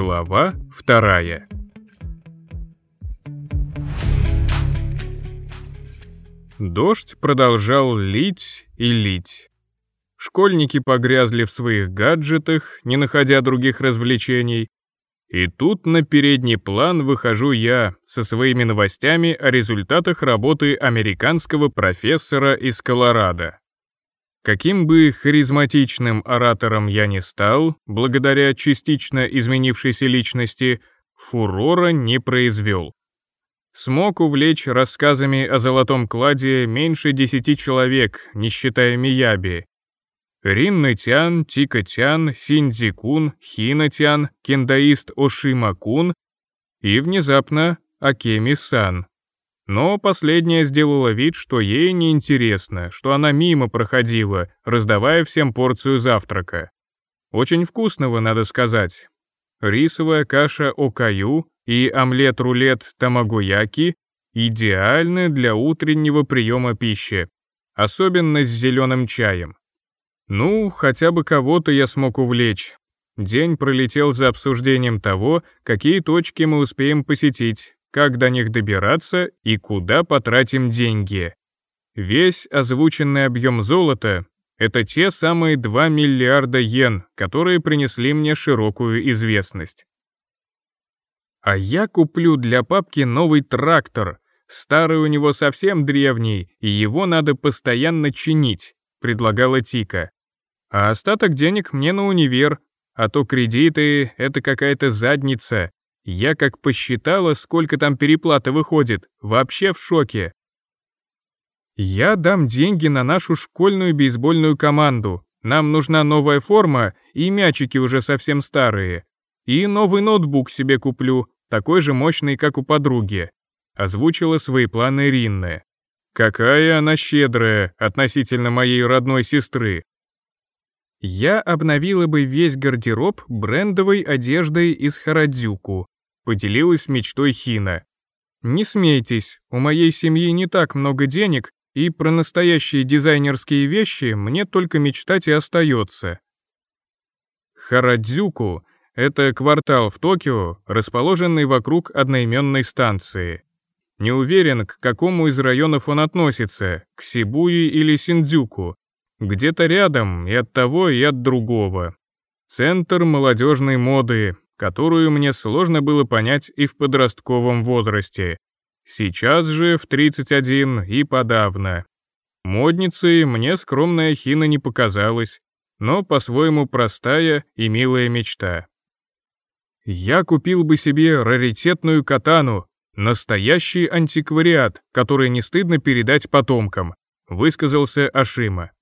Глава вторая Дождь продолжал лить и лить. Школьники погрязли в своих гаджетах, не находя других развлечений. И тут на передний план выхожу я со своими новостями о результатах работы американского профессора из Колорадо. Каким бы харизматичным оратором я ни стал, благодаря частично изменившейся личности, фурора не произвел. Смог увлечь рассказами о золотом кладе меньше десяти человек, не считая Мияби. Риннатян, Тикатян, Синдзикун, Хинатян, киндаист Ошима-кун и, внезапно, Акеми-сан. Но последняя сделала вид, что ей неинтересно, что она мимо проходила, раздавая всем порцию завтрака. Очень вкусного, надо сказать. Рисовая каша окаю и омлет-рулет тамагуяки идеальны для утреннего приема пищи, особенно с зеленым чаем. Ну, хотя бы кого-то я смог увлечь. День пролетел за обсуждением того, какие точки мы успеем посетить, как до них добираться и куда потратим деньги. Весь озвученный объем золота — это те самые 2 миллиарда йен, которые принесли мне широкую известность. А я куплю для папки новый трактор. Старый у него совсем древний, и его надо постоянно чинить, предлагала Тика. А остаток денег мне на универ, а то кредиты — это какая-то задница, я как посчитала, сколько там переплата выходит, вообще в шоке. Я дам деньги на нашу школьную бейсбольную команду. Нам нужна новая форма, и мячики уже совсем старые. И новый ноутбук себе куплю, такой же мощный, как у подруги. Озвучила свои планы Ринны. Какая она щедрая относительно моей родной сестры. Я обновила бы весь гардероб брендовой одеждой из Харадзюку поделилась мечтой Хина. «Не смейтесь, у моей семьи не так много денег, и про настоящие дизайнерские вещи мне только мечтать и остается». Харадзюку — это квартал в Токио, расположенный вокруг одноименной станции. Не уверен, к какому из районов он относится, к Сибуи или Синдзюку. Где-то рядом и от того, и от другого. Центр молодежной моды, которую мне сложно было понять и в подростковом возрасте. Сейчас же в 31 и подавно. Модницей мне скромная хина не показалась, но по-своему простая и милая мечта. Я купил бы себе раритетную катану, настоящий антиквариат, который не стыдно передать потомкам, высказался Ашима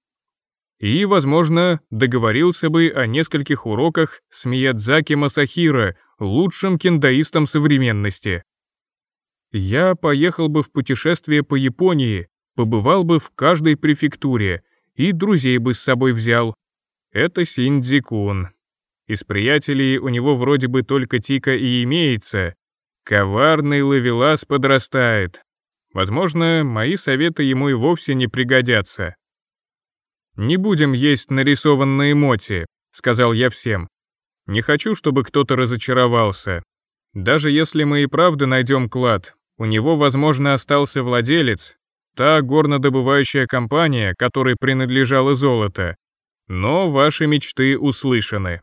и, возможно, договорился бы о нескольких уроках с Миядзаки Масахира, лучшим кендаистом современности. Я поехал бы в путешествие по Японии, побывал бы в каждой префектуре и друзей бы с собой взял. Это Синдзикун. Из приятелей у него вроде бы только Тика и имеется. Коварный ловелас подрастает. Возможно, мои советы ему и вовсе не пригодятся. «Не будем есть нарисованные моти», — сказал я всем. «Не хочу, чтобы кто-то разочаровался. Даже если мы и правда найдем клад, у него, возможно, остался владелец, та горнодобывающая компания, которой принадлежало золото. Но ваши мечты услышаны».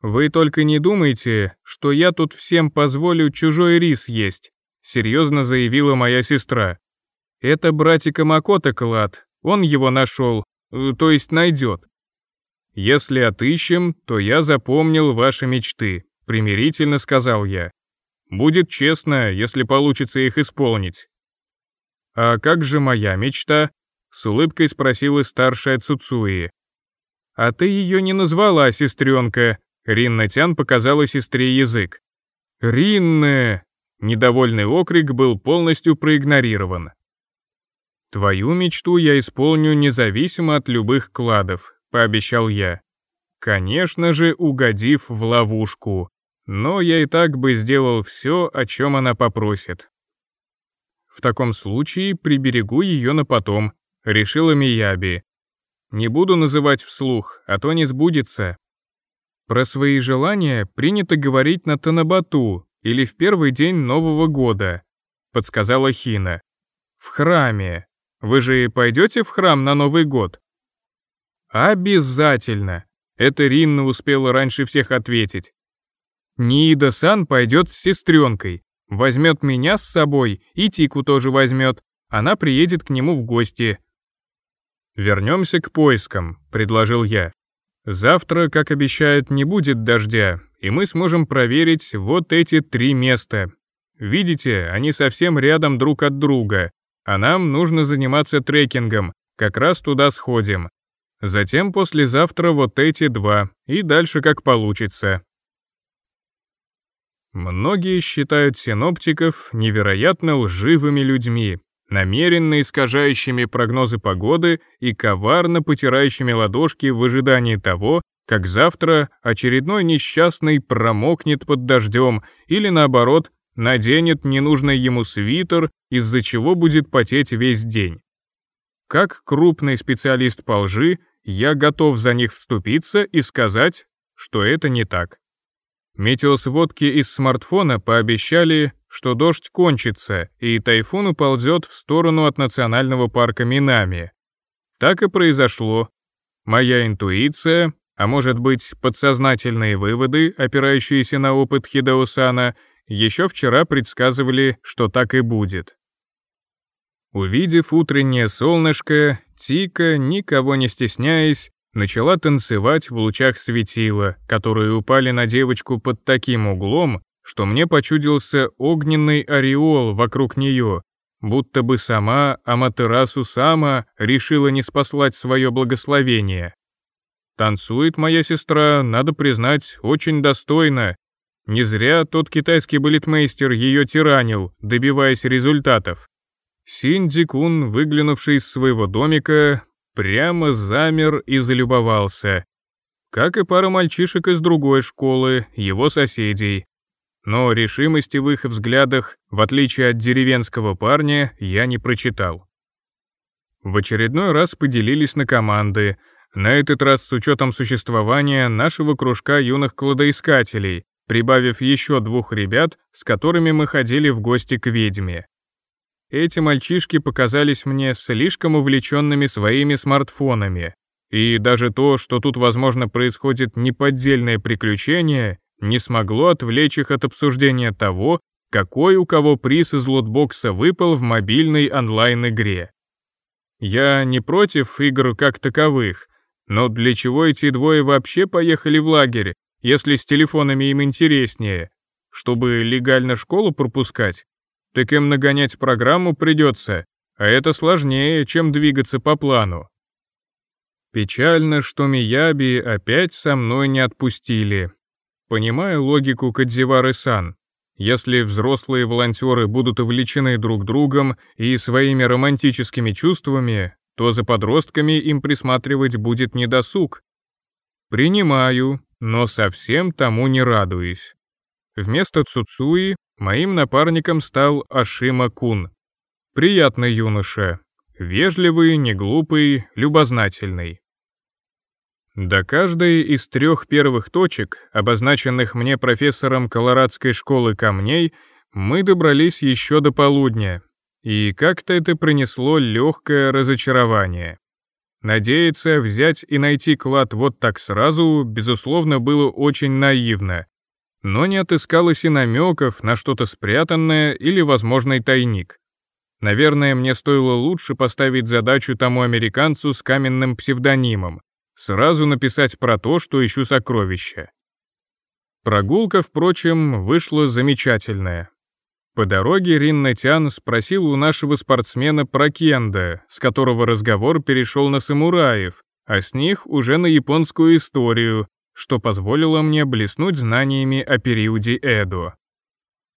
«Вы только не думайте, что я тут всем позволю чужой рис есть», — серьезно заявила моя сестра. «Это братика Макота клад, он его нашел, Э, то есть найдет. Если отыщем, то я запомнил ваши мечты, примирительно сказал я. Будет честно, если получится их исполнить. А как же моя мечта? С улыбкой спросила старшая Цуцуи. А ты ее не назвала, сестренка. Риннатян показала сестре язык. Ринне! Недовольный окрик был полностью проигнорирован. «Твою мечту я исполню независимо от любых кладов», — пообещал я. Конечно же, угодив в ловушку. Но я и так бы сделал все, о чем она попросит. В таком случае приберегу ее на потом, решила Мияби. Не буду называть вслух, а то не сбудется. Про свои желания принято говорить на Танабату или в первый день Нового года, подсказала Хина. В храме. Вы же пойдете в храм на Новый год?» «Обязательно!» — это Ринна успела раньше всех ответить. «Ниида-сан пойдет с сестренкой, возьмет меня с собой и Тику тоже возьмет. Она приедет к нему в гости». «Вернемся к поискам», — предложил я. «Завтра, как обещают, не будет дождя, и мы сможем проверить вот эти три места. Видите, они совсем рядом друг от друга, а нам нужно заниматься трекингом, как раз туда сходим. Затем послезавтра вот эти два, и дальше как получится. Многие считают синоптиков невероятно лживыми людьми, намеренно искажающими прогнозы погоды и коварно потирающими ладошки в ожидании того, как завтра очередной несчастный промокнет под дождем или, наоборот, наденет ненужный ему свитер, из-за чего будет потеть весь день. Как крупный специалист по лжи, я готов за них вступиться и сказать, что это не так. Метеосводки из смартфона пообещали, что дождь кончится, и тайфун уползет в сторону от национального парка Минами. Так и произошло. Моя интуиция, а может быть подсознательные выводы, опирающиеся на опыт Хидаусана — еще вчера предсказывали, что так и будет. Увидев утреннее солнышко, Тика, никого не стесняясь, начала танцевать в лучах светила, которые упали на девочку под таким углом, что мне почудился огненный ореол вокруг нее, будто бы сама Аматерасу сама решила не спаслать свое благословение. Танцует моя сестра, надо признать, очень достойно, не зря тот китайский балетмейстер ее тиранил, добиваясь результатов. Синди Кун, выглянувший из своего домика, прямо замер и залюбовался. Как и пара мальчишек из другой школы, его соседей. Но решимости в их взглядах, в отличие от деревенского парня, я не прочитал. В очередной раз поделились на команды, на этот раз с учетом существования нашего кружка юных кладоискателей, прибавив еще двух ребят, с которыми мы ходили в гости к ведьме. Эти мальчишки показались мне слишком увлеченными своими смартфонами, и даже то, что тут, возможно, происходит неподдельное приключение, не смогло отвлечь их от обсуждения того, какой у кого приз из лутбокса выпал в мобильной онлайн-игре. Я не против игр как таковых, но для чего эти двое вообще поехали в лагерь, если с телефонами им интереснее, чтобы легально школу пропускать, так им нагонять программу придется, а это сложнее, чем двигаться по плану. Печально, что Мияби опять со мной не отпустили. Понимаю логику Кадзивары-сан. Если взрослые волонтеры будут увлечены друг другом и своими романтическими чувствами, то за подростками им присматривать будет недосуг. Принимаю, но совсем тому не радуюсь. Вместо Цуцуи моим напарником стал Ашима Кун. Приятный юноша, вежливый, неглупый, любознательный. До каждой из трех первых точек, обозначенных мне профессором Колорадской школы камней, мы добрались еще до полудня, и как-то это принесло легкое разочарование. Надеяться взять и найти клад вот так сразу, безусловно, было очень наивно. Но не отыскалось и намеков на что-то спрятанное или возможный тайник. Наверное, мне стоило лучше поставить задачу тому американцу с каменным псевдонимом, сразу написать про то, что ищу сокровища. Прогулка, впрочем, вышла замечательная. По дороге Рин Натян спросил у нашего спортсмена про кенда, с которого разговор перешел на самураев, а с них уже на японскую историю, что позволило мне блеснуть знаниями о периоде Эдо.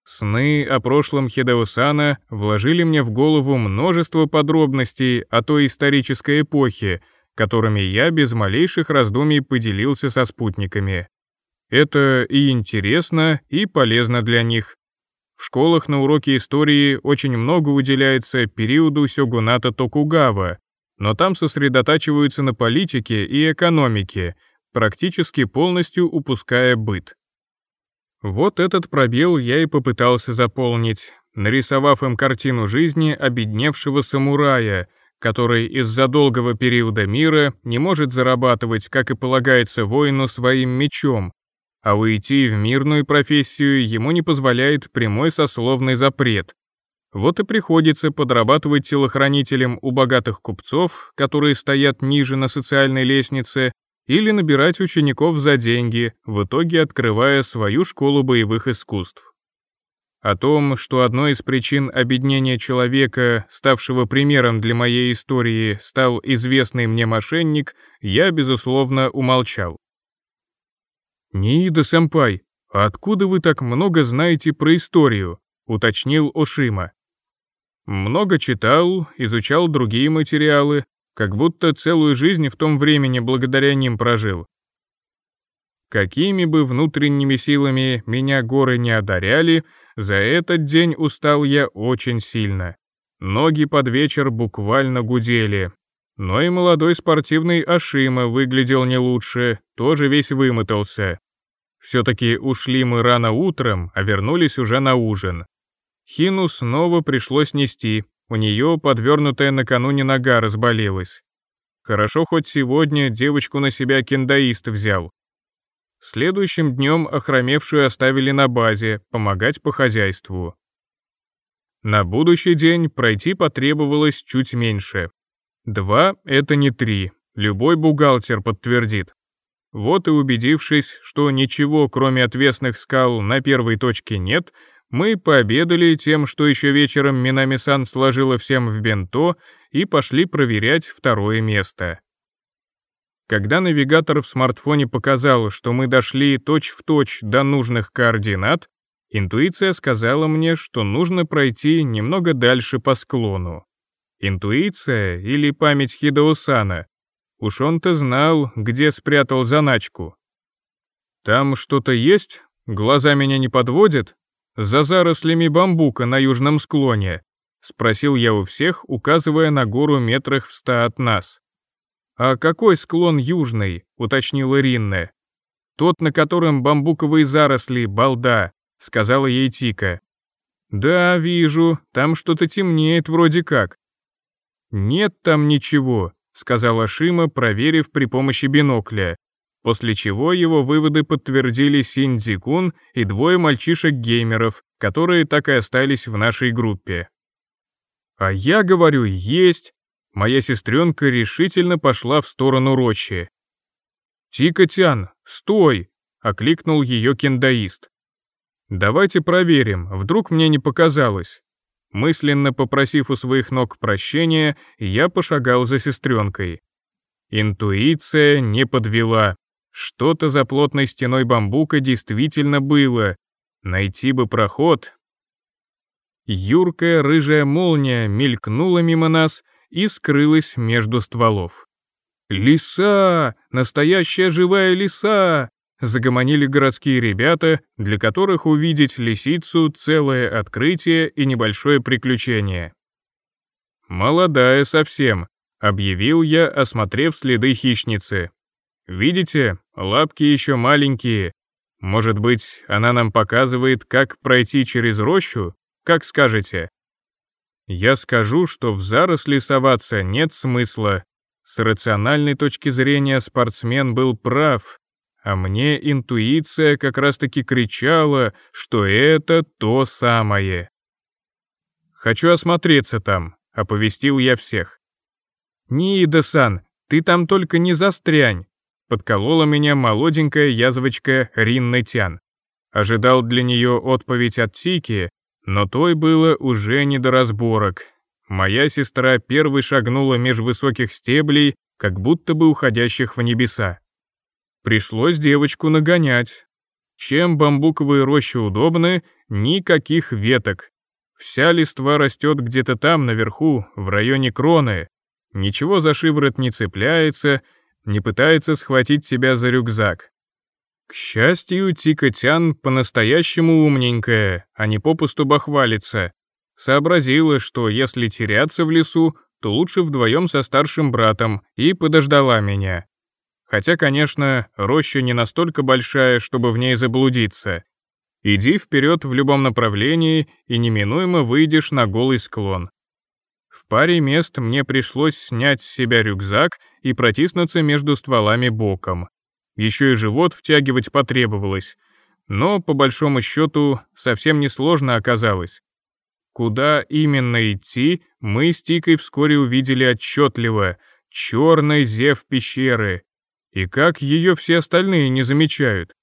Сны о прошлом Хидеосана вложили мне в голову множество подробностей о той исторической эпохе, которыми я без малейших раздумий поделился со спутниками. Это и интересно, и полезно для них, в школах на уроке истории очень много уделяется периоду сёгуната Токугава, но там сосредотачиваются на политике и экономике, практически полностью упуская быт. Вот этот пробел я и попытался заполнить, нарисовав им картину жизни обедневшего самурая, который из-за долгого периода мира не может зарабатывать, как и полагается воину, своим мечом, а уйти в мирную профессию ему не позволяет прямой сословный запрет. Вот и приходится подрабатывать телохранителем у богатых купцов, которые стоят ниже на социальной лестнице, или набирать учеников за деньги, в итоге открывая свою школу боевых искусств. О том, что одной из причин обеднения человека, ставшего примером для моей истории, стал известный мне мошенник, я, безусловно, умолчал. «Ниида Сэмпай, а откуда вы так много знаете про историю?» — уточнил Ошима. «Много читал, изучал другие материалы, как будто целую жизнь в том времени благодаря ним прожил. Какими бы внутренними силами меня горы не одаряли, за этот день устал я очень сильно. Ноги под вечер буквально гудели, но и молодой спортивный Ашима выглядел не лучше, тоже весь вымотался. Все-таки ушли мы рано утром, а вернулись уже на ужин. Хину снова пришлось нести, у нее подвернутая накануне нога разболелась. Хорошо хоть сегодня девочку на себя киндаист взял. Следующим днем охромевшую оставили на базе, помогать по хозяйству. На будущий день пройти потребовалось чуть меньше. Два — это не три, любой бухгалтер подтвердит. Вот и убедившись, что ничего, кроме отвесных скал, на первой точке нет, мы пообедали тем, что еще вечером Минами-сан сложила всем в бенто, и пошли проверять второе место. Когда навигатор в смартфоне показал, что мы дошли точь-в-точь точь до нужных координат, интуиция сказала мне, что нужно пройти немного дальше по склону. Интуиция или память Хидаусана? Уж он-то знал, где спрятал заначку. «Там что-то есть? Глаза меня не подводят? За зарослями бамбука на южном склоне?» — спросил я у всех, указывая на гору метрах в ста от нас. «А какой склон южный?» — уточнила Ринне. «Тот, на котором бамбуковые заросли, балда», — сказала ей Тика. «Да, вижу, там что-то темнеет вроде как. «Нет там ничего», — сказала Шима, проверив при помощи бинокля, после чего его выводы подтвердили Синдзи Кун и двое мальчишек-геймеров, которые так и остались в нашей группе. «А я говорю, есть!» Моя сестренка решительно пошла в сторону рощи. «Тика-тян, стой!» — окликнул ее киндаист. «Давайте проверим, вдруг мне не показалось». Мысленно попросив у своих ног прощения, я пошагал за сестренкой. Интуиция не подвела. Что-то за плотной стеной бамбука действительно было. Найти бы проход. Юркая рыжая молния мелькнула мимо нас и скрылась между стволов. «Лиса! Настоящая живая лиса!» загомонили городские ребята, для которых увидеть лисицу — целое открытие и небольшое приключение. «Молодая совсем», — объявил я, осмотрев следы хищницы. «Видите, лапки еще маленькие. Может быть, она нам показывает, как пройти через рощу? Как скажете?» Я скажу, что в заросли соваться нет смысла. С рациональной точки зрения спортсмен был прав, а мне интуиция как раз-таки кричала, что это то самое. «Хочу осмотреться там», — оповестил я всех. «Ниида-сан, ты там только не застрянь», — подколола меня молоденькая язвочка Ринна Тян. Ожидал для нее отповедь от Тики, но той было уже не до разборок. Моя сестра первой шагнула меж высоких стеблей, как будто бы уходящих в небеса. Пришлось девочку нагонять. Чем бамбуковые рощи удобны, никаких веток. Вся листва растет где-то там, наверху, в районе кроны. Ничего за шиворот не цепляется, не пытается схватить себя за рюкзак. К счастью, Тикотян по-настоящему умненькая, а не попусту бахвалится. Сообразила, что если теряться в лесу, то лучше вдвоем со старшим братом, и подождала меня. Хотя, конечно, роща не настолько большая, чтобы в ней заблудиться. Иди вперед в любом направлении и неминуемо выйдешь на голый склон. В паре мест мне пришлось снять с себя рюкзак и протиснуться между стволами боком. Еще и живот втягивать потребовалось. Но, по большому счету, совсем несложно оказалось. Куда именно идти, мы с Тикой вскоре увидели отчетливо. Черный зев пещеры. И как ее все остальные не замечают?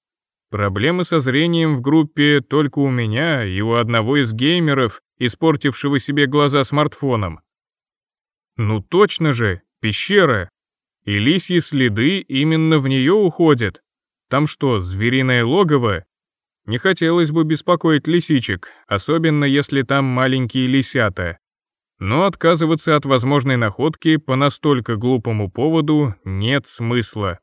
Проблемы со зрением в группе только у меня и у одного из геймеров, испортившего себе глаза смартфоном. Ну точно же, пещера. И лисьи следы именно в нее уходят. Там что, звериное логово? Не хотелось бы беспокоить лисичек, особенно если там маленькие лисята. Но отказываться от возможной находки по настолько глупому поводу нет смысла.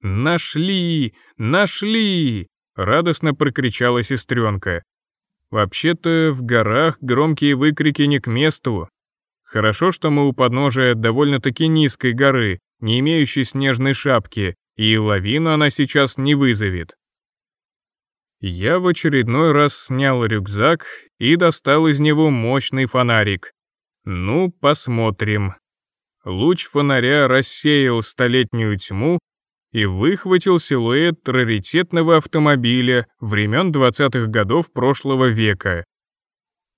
«Нашли! Нашли!» — радостно прокричала сестренка. Вообще-то в горах громкие выкрики не к месту. Хорошо, что мы у подножия довольно-таки низкой горы, не имеющей снежной шапки, и лавину она сейчас не вызовет я в очередной раз снял рюкзак и достал из него мощный фонарик. Ну, посмотрим. Луч фонаря рассеял столетнюю тьму и выхватил силуэт раритетного автомобиля времен 20-х годов прошлого века.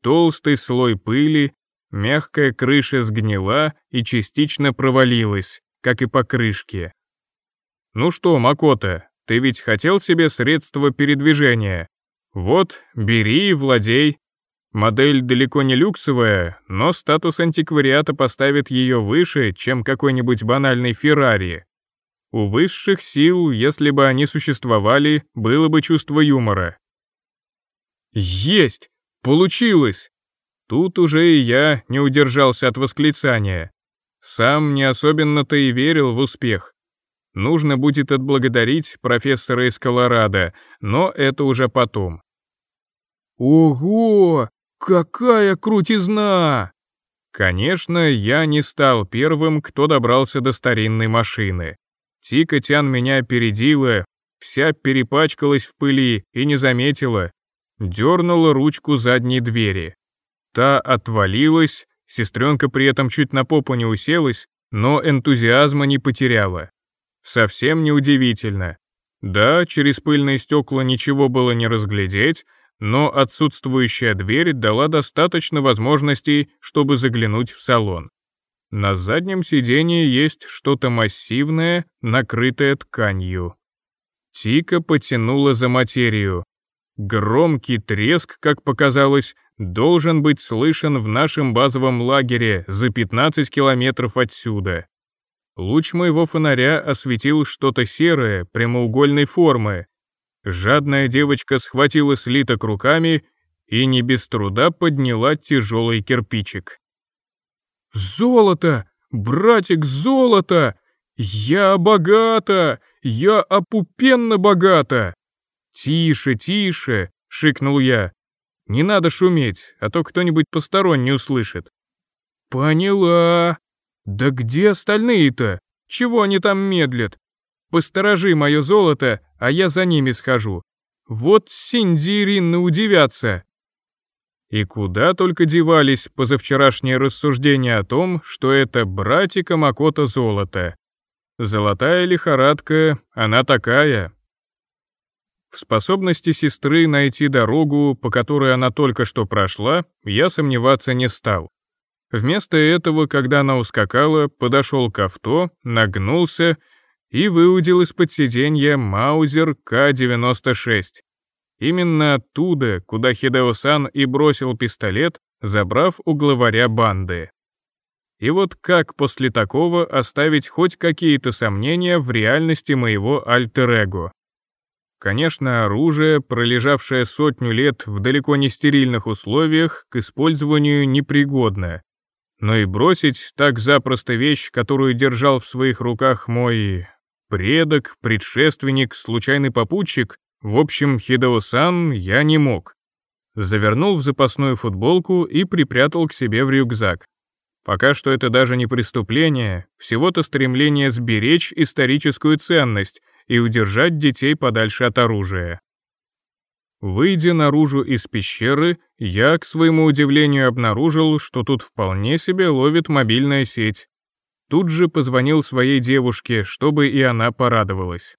Толстый слой пыли, мягкая крыша сгнила и частично провалилась, как и покрышки. «Ну что, Макота, ты ведь хотел себе средства передвижения. Вот, бери и владей. Модель далеко не люксовая, но статус антиквариата поставит ее выше, чем какой-нибудь банальный Феррари. У высших сил, если бы они существовали, было бы чувство юмора. Есть! Получилось! Тут уже и я не удержался от восклицания. Сам не особенно-то и верил в успех, Нужно будет отблагодарить профессора из Колорадо, но это уже потом. Ого! Какая крутизна! Конечно, я не стал первым, кто добрался до старинной машины. Тика-тян меня опередила, вся перепачкалась в пыли и не заметила. Дернула ручку задней двери. Та отвалилась, сестренка при этом чуть на попу не уселась, но энтузиазма не потеряла. Совсем неудивительно. Да, через пыльные стекла ничего было не разглядеть, но отсутствующая дверь дала достаточно возможностей, чтобы заглянуть в салон. На заднем сидении есть что-то массивное, накрытое тканью. Тика потянула за материю. Громкий треск, как показалось, должен быть слышен в нашем базовом лагере за 15 километров отсюда. Луч моего фонаря осветил что-то серое, прямоугольной формы. Жадная девочка схватила слиток руками и не без труда подняла тяжелый кирпичик. «Золото! Братик, золото! Я богата! Я опупенно богата!» «Тише, тише!» — шикнул я. «Не надо шуметь, а то кто-нибудь посторонний услышит». «Поняла!» «Да где остальные-то? Чего они там медлят? Посторожи мое золото, а я за ними схожу. Вот Синди и Ринна удивятся». И куда только девались позавчерашние рассуждения о том, что это братика Макота золото. Золотая лихорадка, она такая. В способности сестры найти дорогу, по которой она только что прошла, я сомневаться не стал. Вместо этого, когда она ускакала, подошел к авто, нагнулся и выудил из-под сиденья Маузер К-96. Именно оттуда, куда Хидео-сан и бросил пистолет, забрав у главаря банды. И вот как после такого оставить хоть какие-то сомнения в реальности моего альтер-эго? Конечно, оружие, пролежавшее сотню лет в далеко не стерильных условиях, к использованию непригодно но и бросить так запросто вещь, которую держал в своих руках мой предок, предшественник, случайный попутчик, в общем, Хидео-сан я не мог. Завернул в запасную футболку и припрятал к себе в рюкзак. Пока что это даже не преступление, всего-то стремление сберечь историческую ценность и удержать детей подальше от оружия. Выйдя наружу из пещеры, я, к своему удивлению, обнаружил, что тут вполне себе ловит мобильная сеть. Тут же позвонил своей девушке, чтобы и она порадовалась.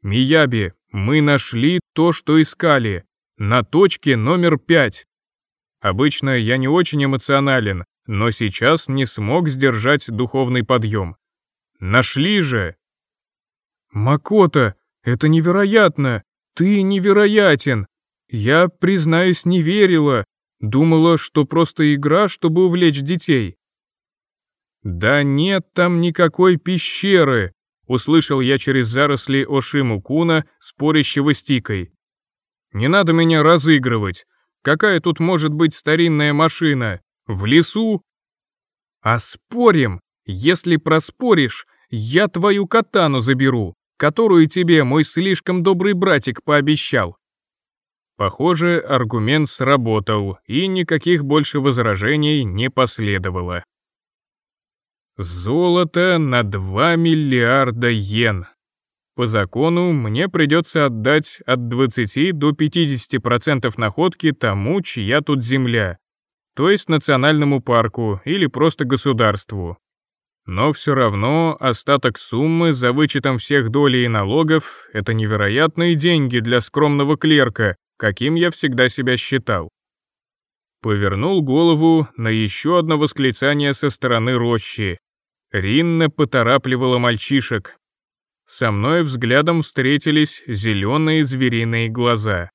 «Мияби, мы нашли то, что искали. На точке номер пять». Обычно я не очень эмоционален, но сейчас не смог сдержать духовный подъем. «Нашли же!» Макото, это невероятно!» ты невероятен! Я, признаюсь, не верила, думала, что просто игра, чтобы увлечь детей». «Да нет там никакой пещеры!» — услышал я через заросли Ошиму Куна, спорящего с Тикой. «Не надо меня разыгрывать. Какая тут может быть старинная машина? В лесу?» «А спорим! Если проспоришь, я твою катану заберу!» которую тебе мой слишком добрый братик пообещал». Похоже, аргумент сработал, и никаких больше возражений не последовало. Золото на 2 миллиарда йен. По закону мне придется отдать от 20 до 50% находки тому, чья тут земля, то есть национальному парку или просто государству, но все равно остаток суммы за вычетом всех долей и налогов — это невероятные деньги для скромного клерка, каким я всегда себя считал. Повернул голову на еще одно восклицание со стороны рощи. Ринна поторапливала мальчишек. Со мной взглядом встретились зеленые звериные глаза.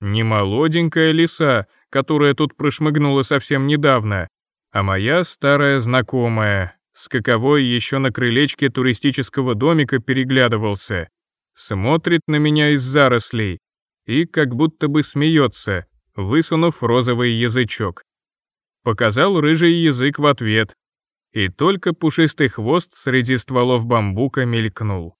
Не молоденькая лиса, которая тут прошмыгнула совсем недавно, а моя старая знакомая, с каковой еще на крылечке туристического домика переглядывался. Смотрит на меня из зарослей и как будто бы смеется, высунув розовый язычок. Показал рыжий язык в ответ, и только пушистый хвост среди стволов бамбука мелькнул.